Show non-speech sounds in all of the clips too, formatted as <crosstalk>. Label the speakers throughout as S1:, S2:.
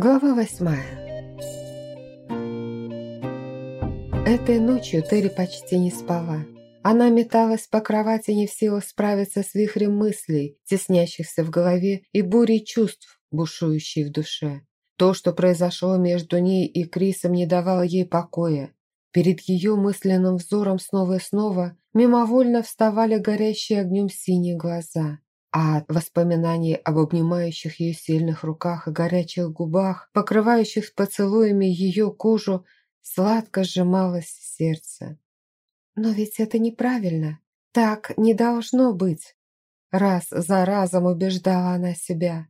S1: Глава восьмая Этой ночью Терри почти не спала. Она металась по кровати, не в силах справиться с вихрем мыслей, теснящихся в голове, и бурей чувств, бушующей в душе. То, что произошло между ней и Крисом, не давало ей покоя. Перед ее мысленным взором снова и снова мимовольно вставали горящие огнем синие глаза а от об обнимающих ее сильных руках и горячих губах, покрывающих поцелуями ее кожу, сладко сжималось сердце. Но ведь это неправильно. Так не должно быть. Раз за разом убеждала она себя.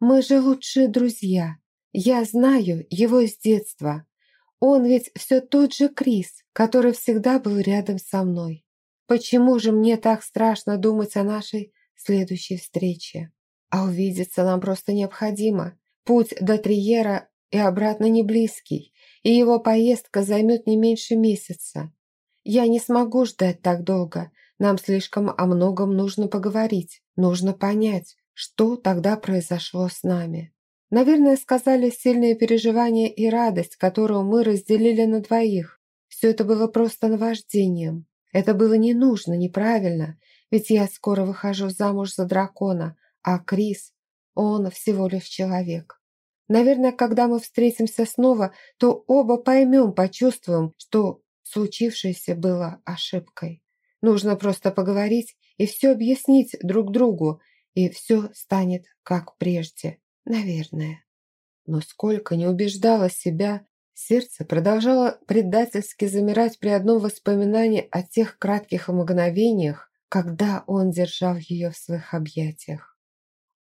S1: Мы же лучшие друзья. Я знаю его с детства. Он ведь все тот же Крис, который всегда был рядом со мной. Почему же мне так страшно думать о нашей следующей встрече. А увидеться нам просто необходимо. Путь до Триера и обратно не близкий, и его поездка займет не меньше месяца. Я не смогу ждать так долго. Нам слишком о многом нужно поговорить, нужно понять, что тогда произошло с нами. Наверное, сказали сильные переживания и радость, которую мы разделили на двоих. Все это было просто наваждением. Это было не нужно, неправильно, ведь я скоро выхожу замуж за дракона, а Крис, он всего лишь человек. Наверное, когда мы встретимся снова, то оба поймем, почувствуем, что случившееся было ошибкой. Нужно просто поговорить и все объяснить друг другу, и все станет как прежде, наверное. Но сколько не убеждала себя, сердце продолжало предательски замирать при одном воспоминании о тех кратких мгновениях, когда он держал ее в своих объятиях.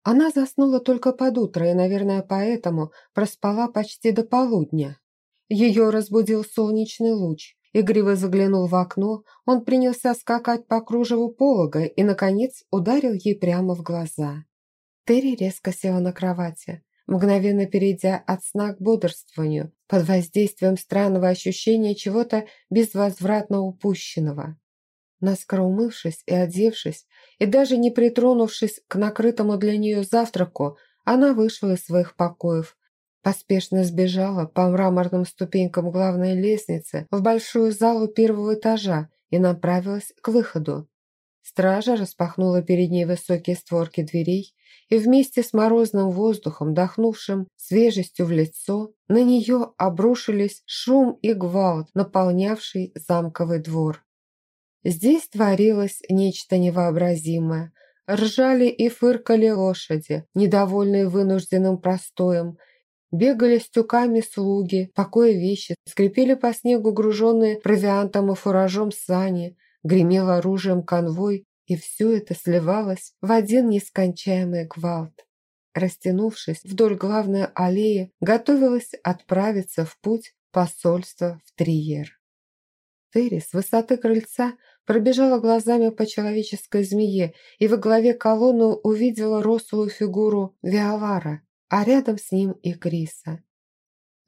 S1: Она заснула только под утро и, наверное, поэтому проспала почти до полудня. Ее разбудил солнечный луч. Игриво заглянул в окно, он принялся скакать по кружеву полога и, наконец, ударил ей прямо в глаза. Терри резко села на кровати, мгновенно перейдя от сна к бодрствованию, под воздействием странного ощущения чего-то безвозвратно упущенного. Наскоро умывшись и одевшись, и даже не притронувшись к накрытому для нее завтраку, она вышла из своих покоев, поспешно сбежала по мраморным ступенькам главной лестницы в большую залу первого этажа и направилась к выходу. Стража распахнула перед ней высокие створки дверей, и вместе с морозным воздухом, дохнувшим свежестью в лицо, на нее обрушились шум и гвалт, наполнявший замковый двор. Здесь творилось нечто невообразимое. Ржали и фыркали лошади, недовольные вынужденным простоем. Бегали стюками слуги, покоя вещи, скрипели по снегу груженные провиантом и фуражом сани, гремел оружием конвой, и все это сливалось в один нескончаемый гвалт. Растянувшись вдоль главной аллеи, готовилось отправиться в путь посольства в Триер. Терри с высоты крыльца пробежала глазами по человеческой змее и во главе колонны увидела рослую фигуру Виолара, а рядом с ним и Криса.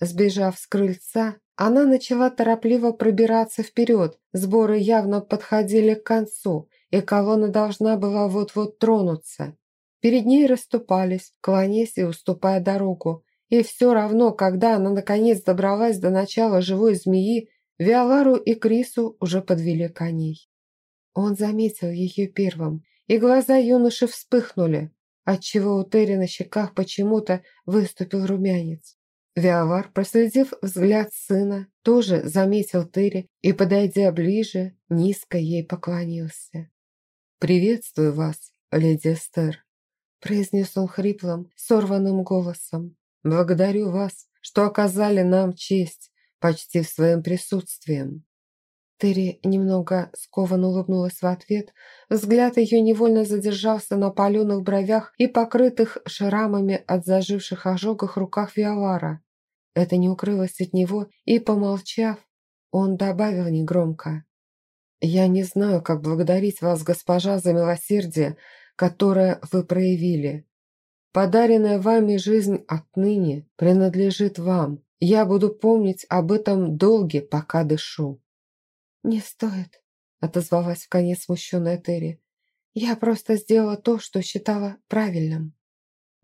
S1: Сбежав с крыльца, она начала торопливо пробираться вперед, сборы явно подходили к концу, и колонна должна была вот-вот тронуться. Перед ней расступались, клонясь и уступая дорогу, и все равно, когда она наконец добралась до начала живой змеи, Виолару и Крису уже подвели коней. Он заметил ее первым, и глаза юноши вспыхнули, отчего у Терри на щеках почему-то выступил румянец. Виолар, проследив взгляд сына, тоже заметил Терри и, подойдя ближе, низко ей поклонился. «Приветствую вас, леди Эстер», – произнес он хриплым, сорванным голосом. «Благодарю вас, что оказали нам честь почти в своем присутствием. Терри немного скованно улыбнулась в ответ. Взгляд ее невольно задержался на паленых бровях и покрытых шрамами от заживших ожогах руках Виолара. Это не укрылось от него, и, помолчав, он добавил негромко. «Я не знаю, как благодарить вас, госпожа, за милосердие, которое вы проявили. Подаренная вами жизнь отныне принадлежит вам, я буду помнить об этом долге, пока дышу». «Не стоит», – отозвалась в конец смущенная Терри. «Я просто сделала то, что считала правильным».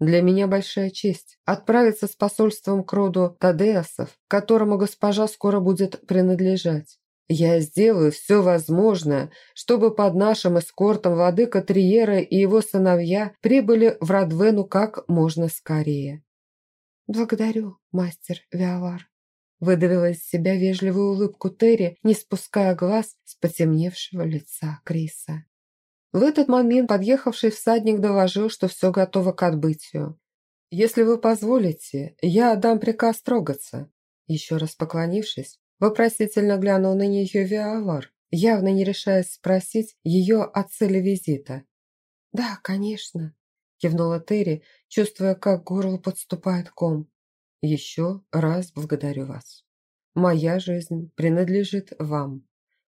S1: Для меня большая честь отправиться с посольством к роду Тадеасов, которому госпожа скоро будет принадлежать. Я сделаю все возможное, чтобы под нашим эскортом владыка Триера и его сыновья прибыли в Радвену как можно скорее. «Благодарю, мастер Виавар», – выдавила из себя вежливую улыбку Терри, не спуская глаз с потемневшего лица Криса. В этот момент подъехавший всадник доложил, что все готово к отбытию. «Если вы позволите, я отдам приказ трогаться». Еще раз поклонившись, вопросительно глянул на нее Виавар, явно не решаясь спросить ее о цели визита. «Да, конечно», – кивнула Терри, чувствуя, как горло подступает ком. «Еще раз благодарю вас. Моя жизнь принадлежит вам».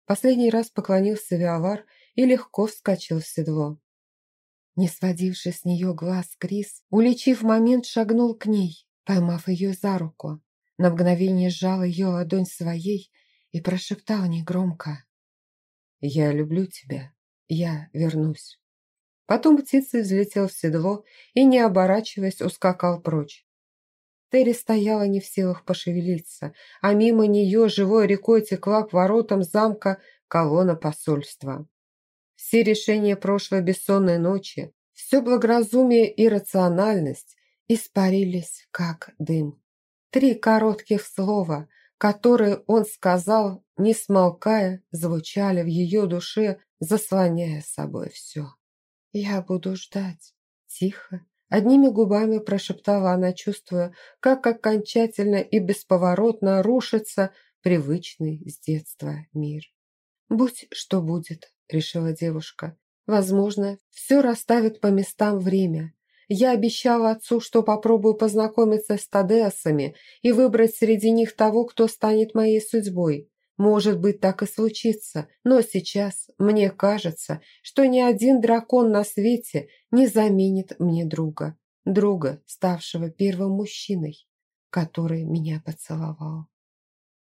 S1: Последний раз поклонился Виавар и легко вскочил в седло. Не сводивший с нее глаз Крис, уличив момент, шагнул к ней, поймав ее за руку. На мгновение сжал ее ладонь своей и прошептал негромко. «Я люблю тебя. Я вернусь». Потом птицей взлетел в седло и, не оборачиваясь, ускакал прочь. Терри стояла не в силах пошевелиться, а мимо нее живой рекой текла к воротам замка колонна посольства. Все решения прошлой бессонной ночи, все благоразумие и рациональность испарились, как дым. Три коротких слова, которые он сказал, не смолкая, звучали в ее душе, заслоняя собой все. «Я буду ждать», – тихо, одними губами прошептала она, чувствуя, как окончательно и бесповоротно рушится привычный с детства мир. «Будь что будет», – решила девушка. «Возможно, все расставит по местам время. Я обещала отцу, что попробую познакомиться с Тадеасами и выбрать среди них того, кто станет моей судьбой. Может быть, так и случится, но сейчас мне кажется, что ни один дракон на свете не заменит мне друга. Друга, ставшего первым мужчиной, который меня поцеловал.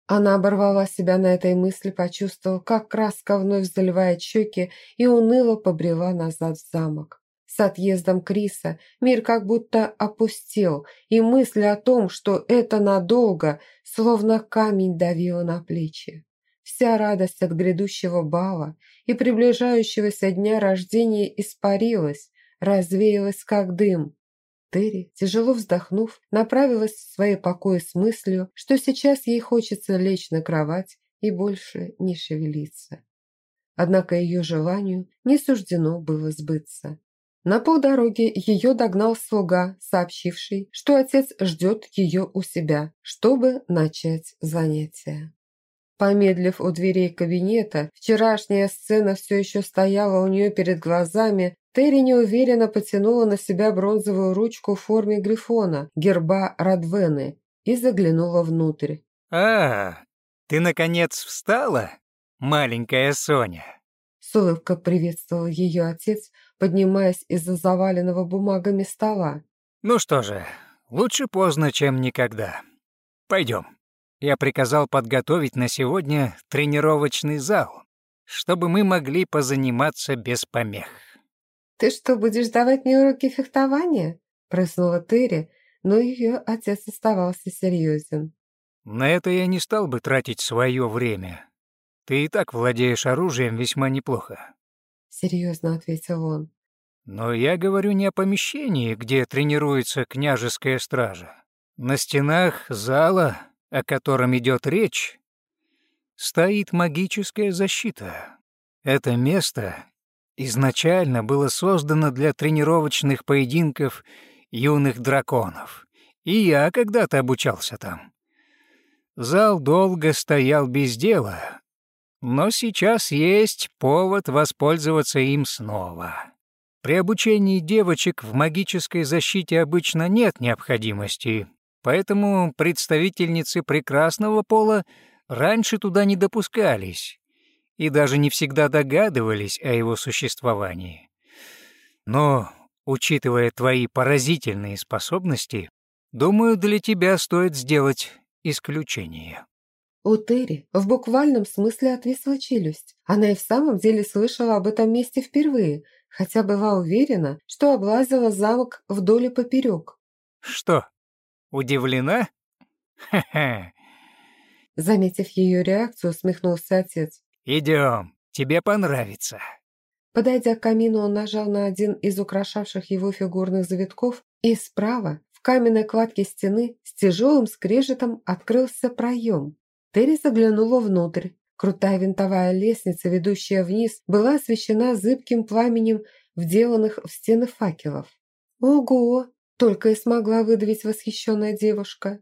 S1: Она оборвала себя на этой мысли, почувствовав, как краска вновь заливает щеки и уныло побрела назад в замок. С отъездом Криса мир как будто опустел, и мысль о том, что это надолго, словно камень давила на плечи. Вся радость от грядущего бала и приближающегося дня рождения испарилась, развеялась как дым, Терри, тяжело вздохнув, направилась в свои покои с мыслью, что сейчас ей хочется лечь на кровать и больше не шевелиться. Однако ее желанию не суждено было сбыться. На полдороги ее догнал слуга, сообщивший, что отец ждет ее у себя, чтобы начать занятия. Помедлив у дверей кабинета, вчерашняя сцена все еще стояла у нее перед глазами, Терри неуверенно потянула на себя бронзовую ручку в форме грифона, герба Радвены, и заглянула внутрь.
S2: «А, ты наконец встала, маленькая Соня?»
S1: С улыбкой приветствовал ее отец, поднимаясь из-за заваленного бумагами стола.
S2: «Ну что же, лучше поздно, чем никогда. Пойдем. Я приказал подготовить на сегодня тренировочный зал, чтобы мы могли позаниматься без помех».
S1: «Ты что, будешь давать мне уроки фехтования?» Прыснула Терри, но ее отец оставался серьезен.
S2: «На это я не стал бы тратить свое время. Ты и так владеешь оружием весьма неплохо», —
S1: серьезно ответил он.
S2: «Но я говорю не о помещении, где тренируется княжеская стража. На стенах зала, о котором идет речь, стоит магическая защита. Это место изначально было создано для тренировочных поединков юных драконов, и я когда-то обучался там. Зал долго стоял без дела, но сейчас есть повод воспользоваться им снова. При обучении девочек в магической защите обычно нет необходимости, поэтому представительницы прекрасного пола раньше туда не допускались, и даже не всегда догадывались о его существовании. Но, учитывая твои поразительные способности, думаю, для тебя стоит сделать исключение».
S1: У Терри в буквальном смысле отвисла челюсть. Она и в самом деле слышала об этом месте впервые, хотя была уверена, что облазила замок вдоль и поперек.
S2: «Что, удивлена? Ха-ха!»
S1: Заметив ее реакцию, усмехнулся отец.
S2: «Идем, тебе понравится».
S1: Подойдя к камину, он нажал на один из украшавших его фигурных завитков, и справа, в каменной кладке стены, с тяжелым скрежетом открылся проем. Терри заглянула внутрь. Крутая винтовая лестница, ведущая вниз, была освещена зыбким пламенем вделанных в стены факелов. «Ого!» – только и смогла выдавить восхищенная девушка.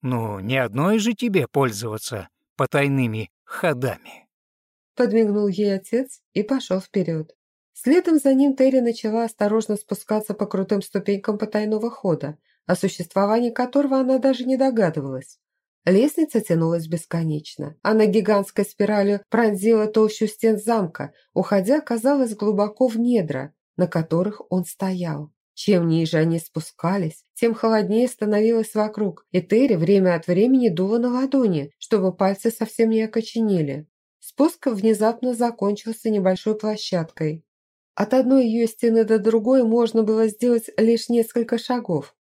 S2: «Ну, не одной же тебе пользоваться потайными ходами».
S1: Подмигнул ей отец и пошел вперед. Следом за ним Терри начала осторожно спускаться по крутым ступенькам потайного хода, о существовании которого она даже не догадывалась. Лестница тянулась бесконечно. Она гигантской спиралью пронзила толщу стен замка, уходя, казалось, глубоко в недра, на которых он стоял. Чем ниже они спускались, тем холоднее становилось вокруг, и Терри время от времени дула на ладони, чтобы пальцы совсем не окоченели. Спуск внезапно закончился небольшой площадкой. От одной ее стены до другой можно было сделать лишь несколько шагов.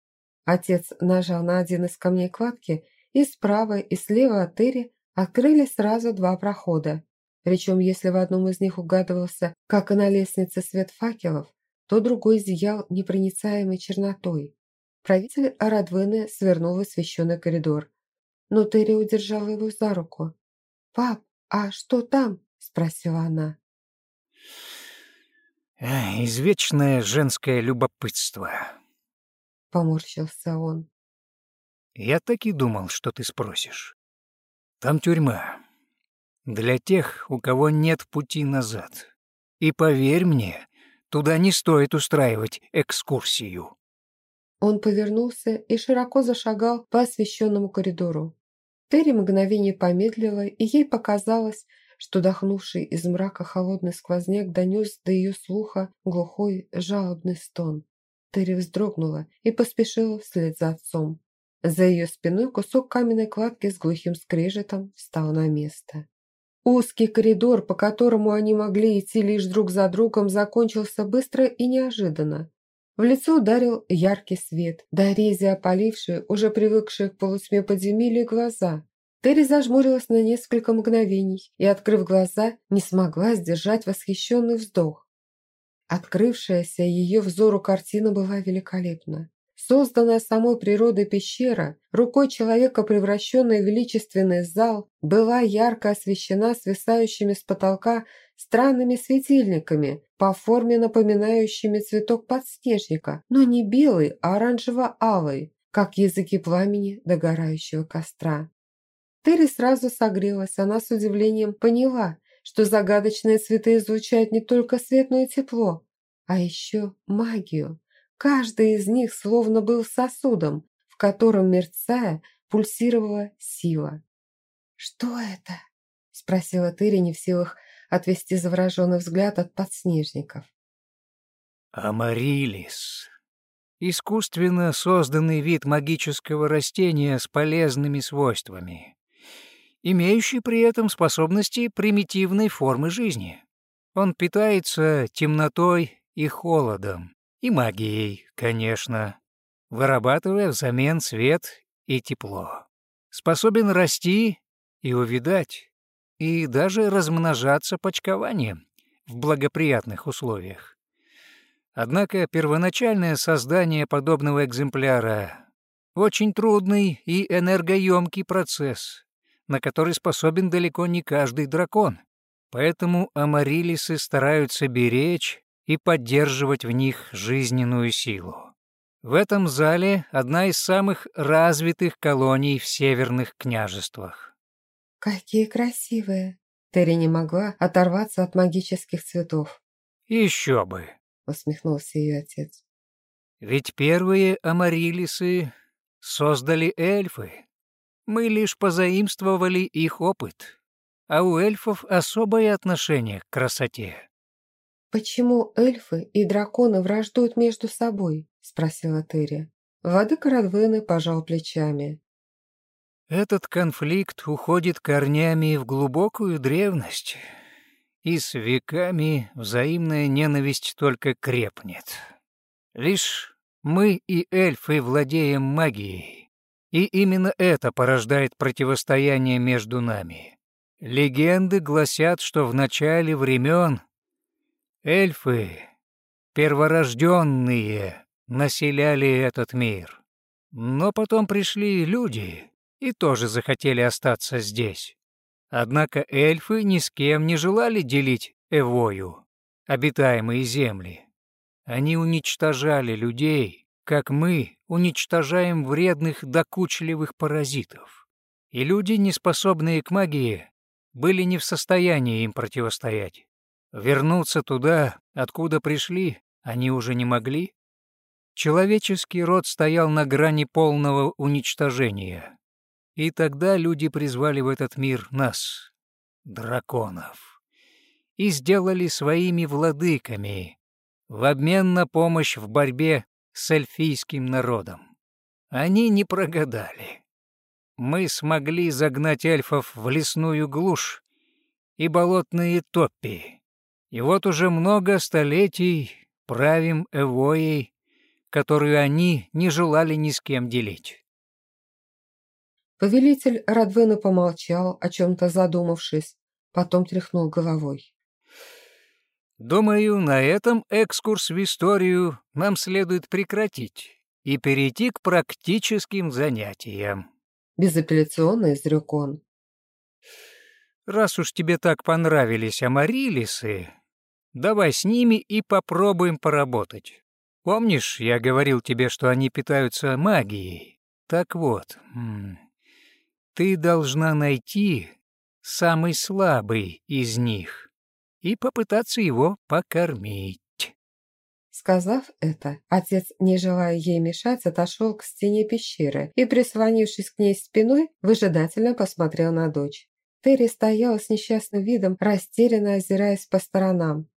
S1: Отец нажал на один из камней кладки, и справа и слева от Терри открылись сразу два прохода. Причем, если в одном из них угадывался, как и на лестнице, свет факелов, то другой зиял непроницаемой чернотой. Правитель Арадвены свернул в освещенный коридор. Но Терри удержала его за руку. «Пап, «А что там?» – спросила она.
S2: «Извечное женское любопытство», –
S1: поморщился он.
S2: «Я так и думал, что ты спросишь. Там тюрьма. Для тех, у кого нет пути назад. И поверь мне, туда не стоит устраивать экскурсию».
S1: Он повернулся и широко зашагал по освещенному коридору. Терри мгновение помедлила, и ей показалось, что дохнувший из мрака холодный сквозняк донес до ее слуха глухой жалобный стон. Терри вздрогнула и поспешила вслед за отцом. За ее спиной кусок каменной кладки с глухим скрежетом встал на место. Узкий коридор, по которому они могли идти лишь друг за другом, закончился быстро и неожиданно. В лицо ударил яркий свет, до рези опалившие, уже привыкшие к полутьме подземелья глаза. Терри зажмурилась на несколько мгновений и, открыв глаза, не смогла сдержать восхищенный вздох. Открывшаяся ее взору картина была великолепна. Созданная самой природой пещера, рукой человека превращенная в величественный зал, была ярко освещена свисающими с потолка странными светильниками, по форме напоминающими цветок подснежника, но не белый, а оранжево-алый, как языки пламени догорающего костра. Терри сразу согрелась, она с удивлением поняла, что загадочные цветы излучают не только свет, но и тепло, а еще магию. Каждый из них словно был сосудом, в котором, мерцая, пульсировала сила. «Что это?» – спросила Терри, не в силах отвести завороженный взгляд от подснежников.
S2: Амарилис. Искусственно созданный вид магического растения с полезными свойствами, имеющий при этом способности примитивной формы жизни. Он питается темнотой и холодом, и магией, конечно, вырабатывая взамен свет и тепло. Способен расти и увидать, и даже размножаться почкованием в благоприятных условиях. Однако первоначальное создание подобного экземпляра – очень трудный и энергоемкий процесс, на который способен далеко не каждый дракон. Поэтому амарилисы стараются беречь и поддерживать в них жизненную силу. В этом зале одна из самых развитых колоний в северных княжествах.
S1: «Какие красивые!» Терри не могла оторваться от магических цветов.
S2: «Еще бы!»
S1: — усмехнулся ее отец.
S2: «Ведь первые амарилисы создали эльфы. Мы лишь позаимствовали их опыт, а у эльфов особое отношение к красоте».
S1: «Почему эльфы и драконы враждуют между собой?» — спросила Терри. Воды Радвены пожал плечами.
S2: Этот конфликт уходит корнями в глубокую древность и с веками взаимная ненависть только крепнет. Лишь мы и эльфы владеем магией, и именно это порождает противостояние между нами. Легенды гласят, что в начале времен эльфы, перворожденные, населяли этот мир. Но потом пришли люди и тоже захотели остаться здесь. Однако эльфы ни с кем не желали делить Эвою, обитаемые земли. Они уничтожали людей, как мы уничтожаем вредных докучливых паразитов. И люди, неспособные к магии, были не в состоянии им противостоять. Вернуться туда, откуда пришли, они уже не могли. Человеческий род стоял на грани полного уничтожения. И тогда люди призвали в этот мир нас, драконов, и сделали своими владыками в обмен на помощь в борьбе с эльфийским народом. Они не прогадали. Мы смогли загнать эльфов в лесную глушь и болотные топи. И вот уже много столетий правим Эвоей, которую они не желали ни с кем делить.
S1: Повелитель Радвена помолчал, о чем-то задумавшись, потом тряхнул головой.
S2: «Думаю, на этом экскурс в историю нам следует прекратить и перейти к практическим занятиям».
S1: Безапелляционно изрек он.
S2: «Раз уж тебе так понравились амарилисы, давай с ними и попробуем поработать. Помнишь, я говорил тебе, что они питаются магией? Так вот, ты должна найти самый слабый из них и попытаться его покормить.
S1: Сказав это, отец, не желая ей мешать, отошел к стене пещеры и, прислонившись к ней спиной, выжидательно посмотрел на дочь. Терри стояла с несчастным видом, растерянно озираясь по сторонам.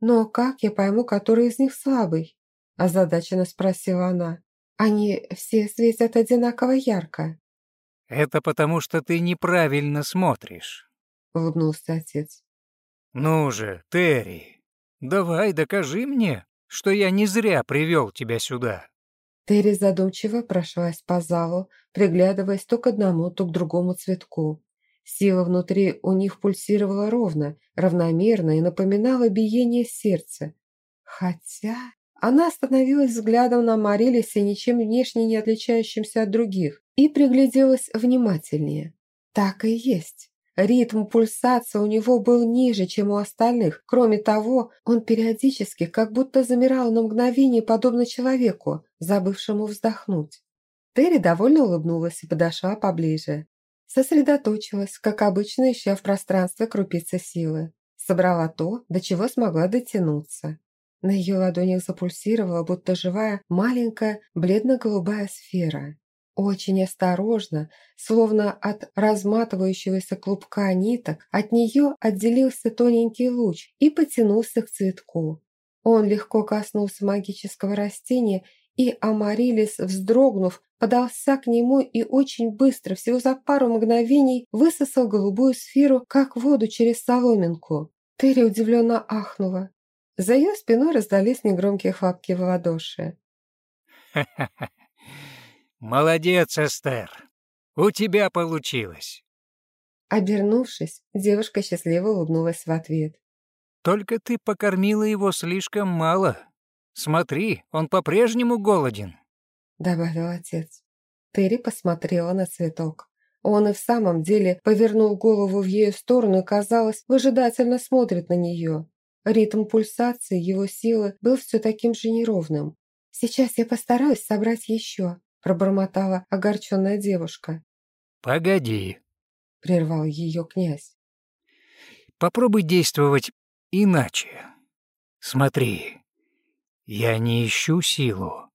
S1: «Но как я пойму, который из них слабый?» – озадаченно спросила она. «Они все светят одинаково ярко».
S2: «Это потому, что ты неправильно смотришь», —
S1: улыбнулся отец.
S2: «Ну же, Терри, давай докажи мне, что я не зря привел тебя сюда».
S1: Терри задумчиво прошлась по залу, приглядываясь то к одному, то к другому цветку. Сила внутри у них пульсировала ровно, равномерно и напоминала биение сердца. Хотя... Она остановилась взглядом на Марилисе, ничем внешне не отличающимся от других, и пригляделась внимательнее. Так и есть. Ритм пульсации у него был ниже, чем у остальных. Кроме того, он периодически как будто замирал на мгновение, подобно человеку, забывшему вздохнуть. Терри довольно улыбнулась и подошла поближе. Сосредоточилась, как обычно, ища в пространстве крупицы силы. Собрала то, до чего смогла дотянуться. На ее ладонях запульсировала, будто живая, маленькая, бледно-голубая сфера. Очень осторожно, словно от разматывающегося клубка ниток, от нее отделился тоненький луч и потянулся к цветку. Он легко коснулся магического растения, и Амарилис, вздрогнув, подался к нему и очень быстро, всего за пару мгновений, высосал голубую сферу, как воду через соломинку. Терри удивленно ахнула. За ее спиной раздались негромкие хлопки в ладоши.
S2: «Ха-ха-ха! <laughs> Молодец, Эстер! У тебя получилось!»
S1: Обернувшись, девушка счастливо улыбнулась в ответ.
S2: «Только ты покормила его слишком мало. Смотри, он по-прежнему голоден», —
S1: добавил отец. Терри посмотрела на цветок. Он и в самом деле повернул голову в ее сторону и, казалось, выжидательно смотрит на нее. Ритм пульсации его силы был все таким же неровным. «Сейчас я постараюсь собрать еще», – пробормотала огорченная девушка.
S2: «Погоди», –
S1: прервал ее князь.
S2: «Попробуй действовать иначе. Смотри, я не ищу силу,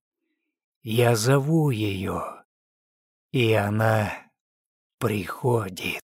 S2: я зову ее, и она приходит».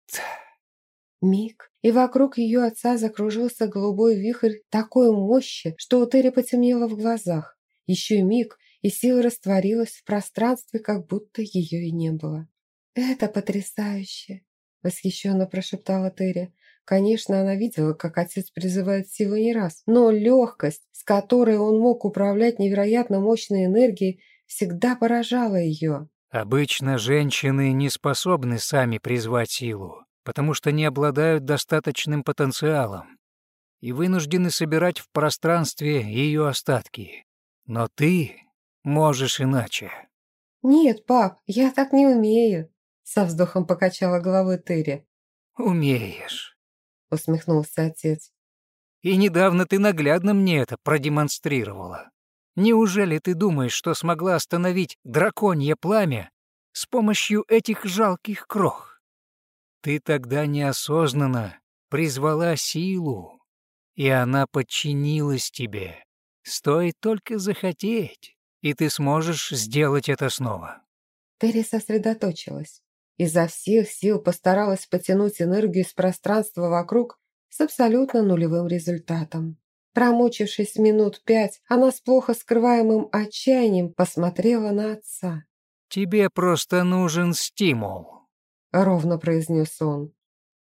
S1: Миг, и вокруг ее отца закружился голубой вихрь такой мощи, что у Терри потемнело в глазах. Еще миг, и сила растворилась в пространстве, как будто ее и не было. «Это потрясающе!» – восхищенно прошептала Терри. Конечно, она видела, как отец призывает силу не раз, но легкость, с которой он мог управлять невероятно мощной энергией, всегда поражала ее.
S2: Обычно женщины не способны сами призвать силу, потому что не обладают достаточным потенциалом и вынуждены собирать в пространстве ее остатки. Но ты можешь иначе.
S1: «Нет, пап, я так не умею», — со вздохом покачала головой Терри.
S2: «Умеешь», —
S1: усмехнулся отец.
S2: «И недавно ты наглядно мне это продемонстрировала. Неужели ты думаешь, что смогла остановить драконье пламя с помощью этих жалких крох? Ты тогда неосознанно призвала силу, и она подчинилась тебе. Стоит только захотеть, и ты сможешь сделать это снова».
S1: Терри сосредоточилась. Изо всех сил постаралась потянуть энергию из пространства вокруг с абсолютно нулевым результатом. Промучившись минут пять, она с плохо скрываемым отчаянием посмотрела на отца.
S2: «Тебе просто нужен стимул», —
S1: ровно произнес он.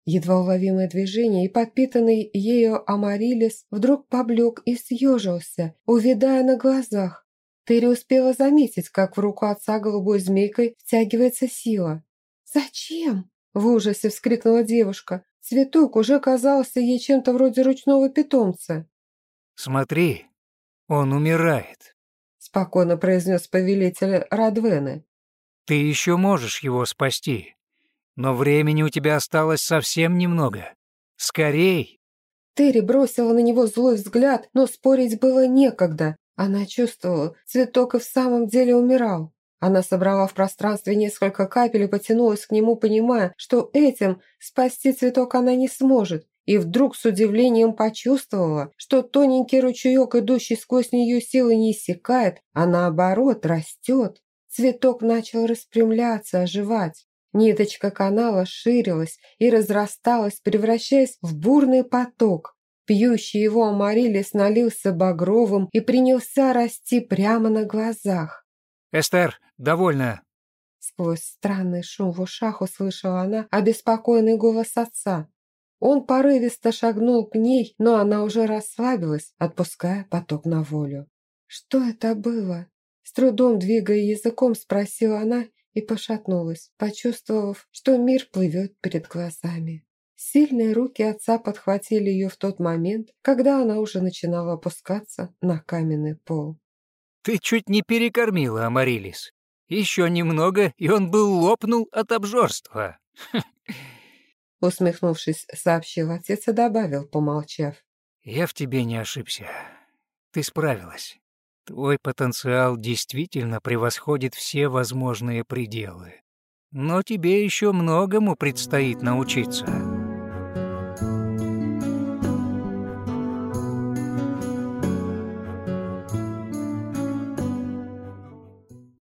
S1: Едва уловимое движение, и подпитанный ею Амарилис вдруг поблек и съежился, увидая на глазах. Терри успела заметить, как в руку отца голубой змейкой втягивается сила. «Зачем?» – в ужасе вскрикнула девушка. Цветок уже казался ей чем-то вроде ручного питомца.
S2: «Смотри, он умирает», –
S1: спокойно произнес повелитель Радвены.
S2: «Ты еще можешь его спасти, но времени у тебя осталось совсем немного. Скорей!»
S1: Терри бросила на него злой взгляд, но спорить было некогда. Она чувствовала, цветок и в самом деле умирал. Она собрала в пространстве несколько капель и потянулась к нему, понимая, что этим спасти цветок она не сможет, и вдруг с удивлением почувствовала, что тоненький ручеек, идущий сквозь нее силы, не иссякает, а наоборот растет. Цветок начал распрямляться, оживать. Ниточка канала ширилась и разрасталась, превращаясь в бурный поток. Пьющий его амарилис налился багровым и принялся расти прямо на глазах.
S2: «Эстер, довольно!»
S1: Сквозь странный шум в ушах услышала она обеспокоенный голос отца. Он порывисто шагнул к ней, но она уже расслабилась, отпуская поток на волю. «Что это было?» С трудом двигая языком, спросила она и пошатнулась, почувствовав, что мир плывет перед глазами. Сильные руки отца подхватили ее в тот момент, когда она уже начинала опускаться на каменный пол.
S2: Ты чуть не перекормила Амарилис. Еще немного, и он бы лопнул от обжорства. <laughs>
S1: Усмехнувшись, сообщил отец и добавил, помолчав.
S2: Я в тебе не ошибся. Ты справилась. Твой потенциал действительно превосходит все возможные пределы. Но тебе еще многому предстоит научиться.